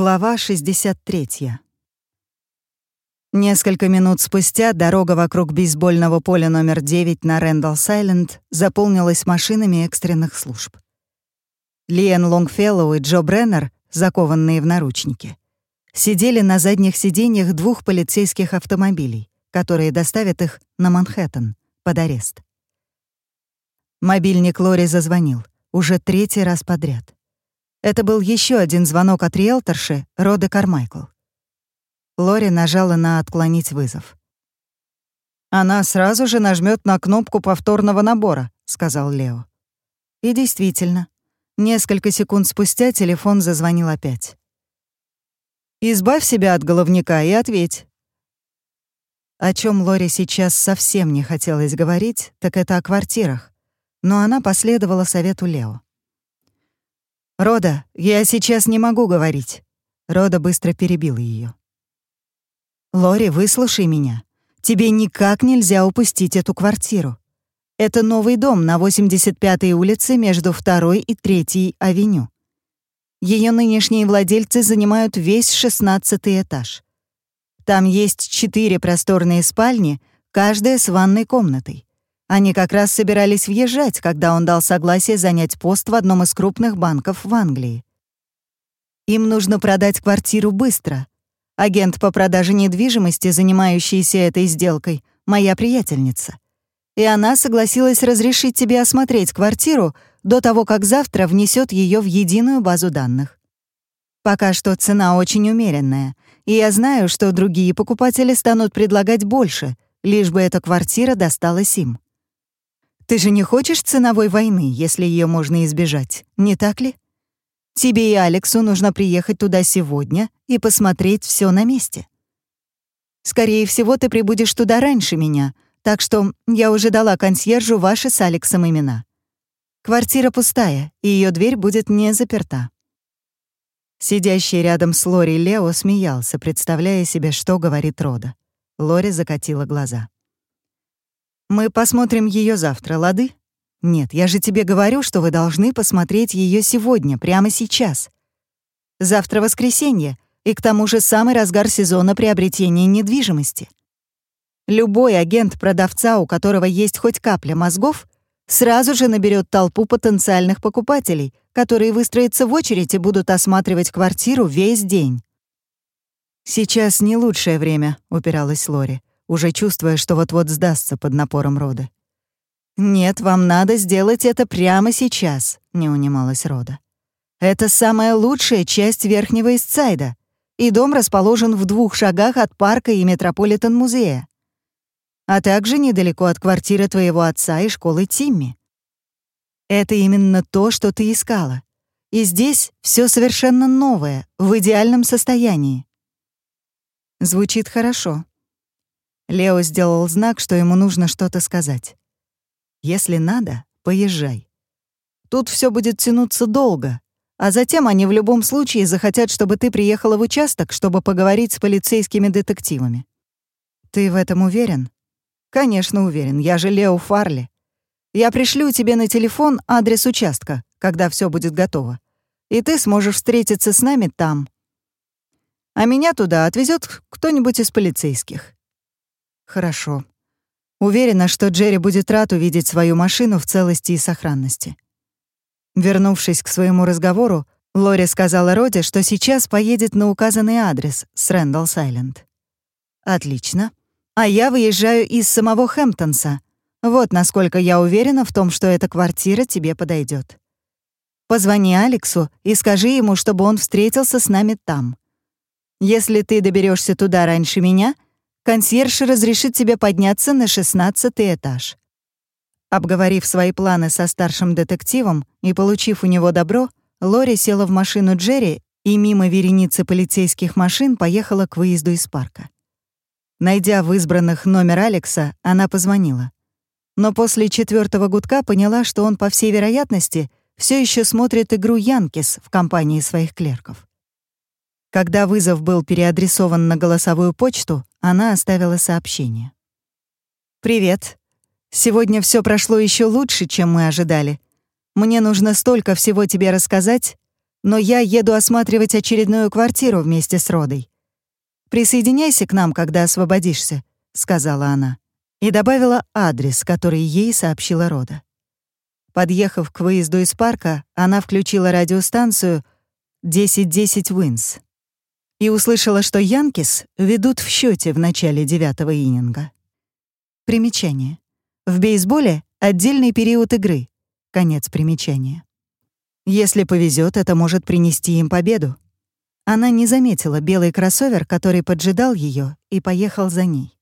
Глава 63. Несколько минут спустя дорога вокруг бейсбольного поля номер 9 на Рэндаллс-Айленд заполнилась машинами экстренных служб. Лиэн Лонгфеллоу и Джо Бреннер, закованные в наручники, сидели на задних сиденьях двух полицейских автомобилей, которые доставят их на Манхэттен под арест. Мобильник Лори зазвонил, уже третий раз подряд. Это был еще один звонок от риэлторши Роды Кармайкл. Лори нажала на «Отклонить вызов». «Она сразу же нажмет на кнопку повторного набора», — сказал Лео. И действительно, несколько секунд спустя телефон зазвонил опять. «Избавь себя от головника и ответь». О чем Лори сейчас совсем не хотелось говорить, так это о квартирах, но она последовала совету Лео. «Рода, я сейчас не могу говорить». Рода быстро перебила ее. «Лори, выслушай меня. Тебе никак нельзя упустить эту квартиру. Это новый дом на 85-й улице между 2 и 3 авеню. Ее нынешние владельцы занимают весь 16 этаж. Там есть четыре просторные спальни, каждая с ванной комнатой. Они как раз собирались въезжать, когда он дал согласие занять пост в одном из крупных банков в Англии. Им нужно продать квартиру быстро. Агент по продаже недвижимости, занимающийся этой сделкой, моя приятельница. И она согласилась разрешить тебе осмотреть квартиру до того, как завтра внесет ее в единую базу данных. Пока что цена очень умеренная, и я знаю, что другие покупатели станут предлагать больше, лишь бы эта квартира досталась им. Ты же не хочешь ценовой войны, если ее можно избежать, не так ли? Тебе и Алексу нужно приехать туда сегодня и посмотреть все на месте. Скорее всего, ты прибудешь туда раньше меня, так что я уже дала консьержу ваши с Алексом имена. Квартира пустая, и ее дверь будет не заперта. Сидящий рядом с Лори Лео смеялся, представляя себе, что говорит Рода. Лори закатила глаза. Мы посмотрим ее завтра, лады? Нет, я же тебе говорю, что вы должны посмотреть ее сегодня, прямо сейчас. Завтра воскресенье, и к тому же самый разгар сезона приобретения недвижимости. Любой агент продавца, у которого есть хоть капля мозгов, сразу же наберет толпу потенциальных покупателей, которые выстроятся в очередь и будут осматривать квартиру весь день. «Сейчас не лучшее время», — упиралась Лори уже чувствуя, что вот-вот сдастся под напором Рода. «Нет, вам надо сделать это прямо сейчас», — не унималась Рода. «Это самая лучшая часть Верхнего Истсайда, и дом расположен в двух шагах от парка и Метрополитен-музея, а также недалеко от квартиры твоего отца и школы Тимми. Это именно то, что ты искала. И здесь все совершенно новое, в идеальном состоянии. Звучит хорошо, Лео сделал знак, что ему нужно что-то сказать. «Если надо, поезжай. Тут все будет тянуться долго, а затем они в любом случае захотят, чтобы ты приехала в участок, чтобы поговорить с полицейскими детективами. Ты в этом уверен? Конечно, уверен. Я же Лео Фарли. Я пришлю тебе на телефон адрес участка, когда все будет готово. И ты сможешь встретиться с нами там. А меня туда отвезет кто-нибудь из полицейских. Хорошо. Уверена, что Джерри будет рад увидеть свою машину в целости и сохранности. Вернувшись к своему разговору, Лори сказала Роде, что сейчас поедет на указанный адрес с Рэндалл Сайленд. «Отлично. А я выезжаю из самого Хэмптонса. Вот насколько я уверена в том, что эта квартира тебе подойдет. Позвони Алексу и скажи ему, чтобы он встретился с нами там. Если ты доберешься туда раньше меня — консьерж разрешит тебе подняться на шестнадцатый этаж. Обговорив свои планы со старшим детективом и получив у него добро, Лори села в машину Джерри и мимо вереницы полицейских машин поехала к выезду из парка. Найдя в избранных номер Алекса, она позвонила. Но после четвертого гудка поняла, что он, по всей вероятности, все еще смотрит игру «Янкис» в компании своих клерков. Когда вызов был переадресован на голосовую почту, она оставила сообщение. «Привет. Сегодня все прошло еще лучше, чем мы ожидали. Мне нужно столько всего тебе рассказать. но я еду осматривать очередную квартиру вместе с Родой. Присоединяйся к нам, когда освободишься», — сказала она. И добавила адрес, который ей сообщила Рода. Подъехав к выезду из парка, она включила радиостанцию 1010 Винс и услышала, что Янкис ведут в счете в начале девятого ининга. Примечание. В бейсболе отдельный период игры. Конец примечания. Если повезет, это может принести им победу. Она не заметила белый кроссовер, который поджидал ее, и поехал за ней.